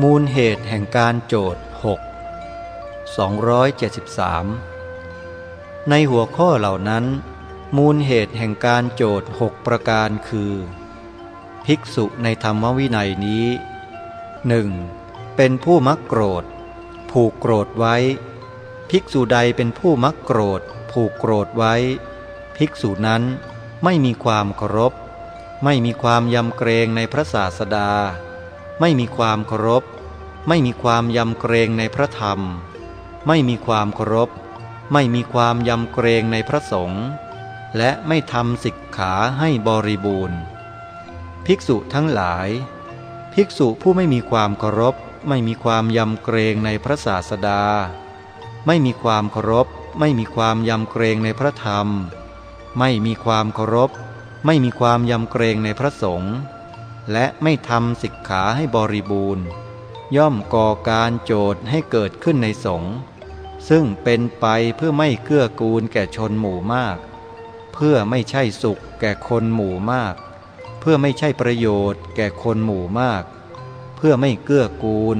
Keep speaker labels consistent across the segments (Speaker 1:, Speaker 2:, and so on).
Speaker 1: มูลเหตุแห่งการโจทย์6 273 ในหัวข้อเหล่านั้น มูลเหตุแห่งการโจทย์หกประการคือ ภิกษุในธรรมวินัยนี้ 1. เป็นผู้มักโกรธ ผูกโกรธไว้ ภิกษุใดเป็นผู้มักโกรธ ผูกโกรธไว้ ภิกษุนั้นไม่มีความเคารพ ไม่มีความยำเกรงในพระศาสดา ไม่มีความเคารพ ไม่มีความยำเกรงในพระธรรม ไม่มีความเคารพ ไม่มีความยำเกรงในพระสงฆ์และไม่ทำสิกขาให้บริบูรณ์ ภิกษุทั้งหลาย ภิกษุผู้ไม่มีความเคารพ ไม่มีความยำเกรงในพระศาสดา ไม่มีความเคารพ ไม่มีความยำเกรงในพระธรรม ไม่มีความเคารพ ไม่มีความยำเกรงในพระสงฆ์ และไม่ทำสิกขาให้บริบูรณ์ ย่อมก่อการโจทย์ให้เกิดขึ้นในสงฆ์ซึ่งเป็นไปเพื่อไม่เกื้อกูลแก่ชนหมู่มาก เพื่อไม่ใช่สุขแก่คนหมู่มาก เพื่อไม่ใช่ประโยชน์แก่คนหมู่มาก เพื่อไม่เกื้อกูล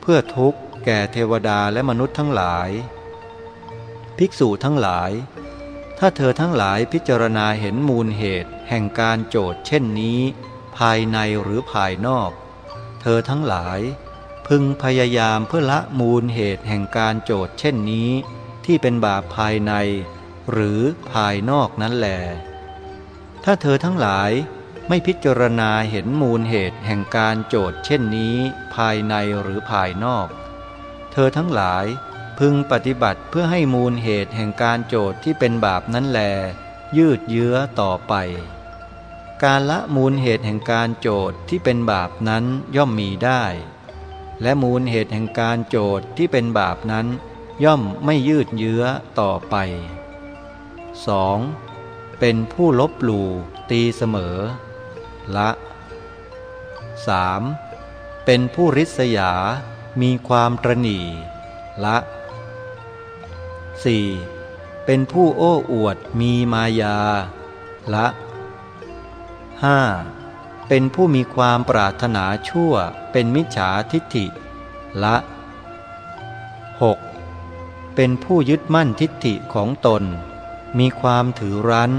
Speaker 1: เพื่อทุกข์แก่เทวดาและมนุษย์ทั้งหลาย ภิกษุทั้งหลาย ถ้าเธอทั้งหลายพิจารณาเห็นมูลเหตุแห่งการโจทย์เช่นนี้ ภายในหรือภายนอก เธอทั้งหลาย พึงพยายามเพื่อละมูลเหตุแห่งการโจทย์เช่นนี้ ที่เป็นบาปภายใน หรือภายนอกนั้นแหลถ้าเธอทั้งหลายไม่พิจารณาเห็นมูลเหตุแห่งการโจทย์เช่นนี้ภายในหรือภายนอก เธอทั้งหลายพึงปฏิบัติเพื่อให้มูลเหตุแห่งการโจทย์ที่เป็นบาปนั้นแล ยืดเยื้อต่อไป การละมูลเหตุแห่งการโจทย์ที่เป็นบาปนั้นย่อมมีได้ และมูลเหตุแห่งการโจทย์ที่เป็นบาปนั้น ย่อมไม่ยืดเยื้อต่อไป 2. เป็นผู้ลบหลู่ตีเสมอ ละ 3. เป็นผู้ริษยา มีความตรณีละ 4. เป็นผู้โอ้อวดมีมายา ละ 5. เป็นผู้มีความปรารถนาชั่วเป็นมิจฉาทิฏฐิ ละ 6. เป็นผู้ยึดมั่นทิฏฐิของตน มีความถือรั้น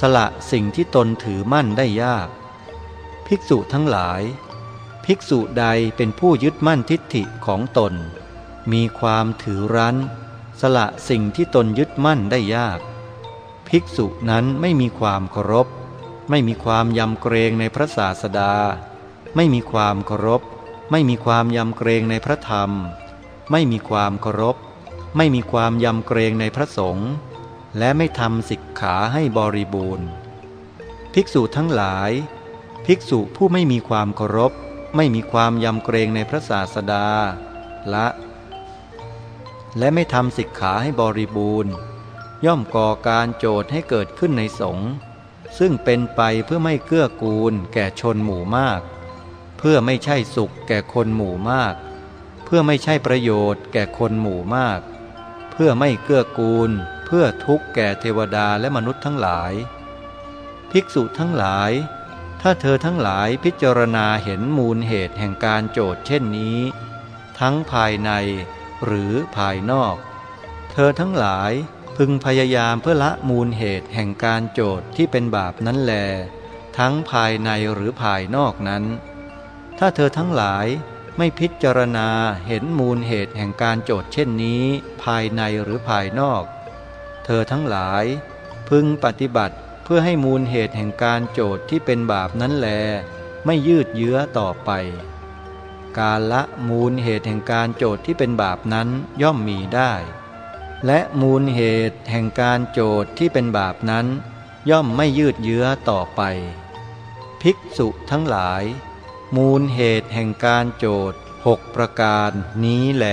Speaker 1: สละสิ่งที่ตนถือมั่นได้ยาก ภิกษุทั้งหลาย ภิกษุใดเป็นผู้ยึดมั่นทิฏฐิของตน มีความถือรั้น สละสิ่งที่ตนยึดมั่นได้ยาก ภิกษุนั้นไม่มีความเคารพ ไม่มีความยำเกรงในพระศาสดา ไม่มีความเคารพ ไม่มีความยำเกรงในพระธรรม ไม่มีความเคารพ ไม่มีความยำเกรงในพระสงฆ์และไม่ทำสิกขาให้บริบูรณ์ ภิกษุทั้งหลาย ภิกษุผู้ไม่มีความเคารพ ไม่มีความยำเกรงในพระศาสดา ละ และไม่ทำสิกขาให้บริบูรณ์ ย่อมก่อการโจทย์ให้เกิดขึ้นในสงฆ์ ซึ่งเป็นไปเพื่อไม่เกื้อกูลแก่ชนหมู่มาก เพื่อไม่ใช่สุขแก่คนหมู่มาก เพื่อไม่ใช่ประโยชน์แก่คนหมู่มาก เพื่อไม่เกื้อกูล เพื่อทุกข์แก่เทวดาและมนุษย์ทั้งหลาย ภิกษุทั้งหลาย ถ้าเธอทั้งหลายพิจารณาเห็นมูลเหตุแห่งการโจทย์เช่นนี้ ทั้งภายในหรือภายนอก เธอทั้งหลาย พึงพยายามเพื่อละมูลเหตุแห่งการโจทย์ที่เป็นบาปนั้นแล ทั้งภายในหรือภายนอกนั้น ถ้าเธอทั้งหลายไม่พิจารณาเห็นมูลเหตุแห่งการโจทย์เช่นนี้ ภายในหรือภายนอก เธอทั้งหลาย พึงปฏิบัติเพื่อให้มูลเหตุแห่งการโจทย์ที่เป็นบาปนั้นแล ไม่ยืดเยื้อต่อไป การละมูลเหตุแห่งการโจทย์ที่เป็นบาปนั้นย่อมมีได้ และมูลเหตุแห่งการโจทย์ที่เป็นบาปนั้น ย่อมไม่ยืดเยื้อต่อไป ภิกษุทั้งหลาย มูลเหตุแห่งการโจทย์หกประการนี้แหล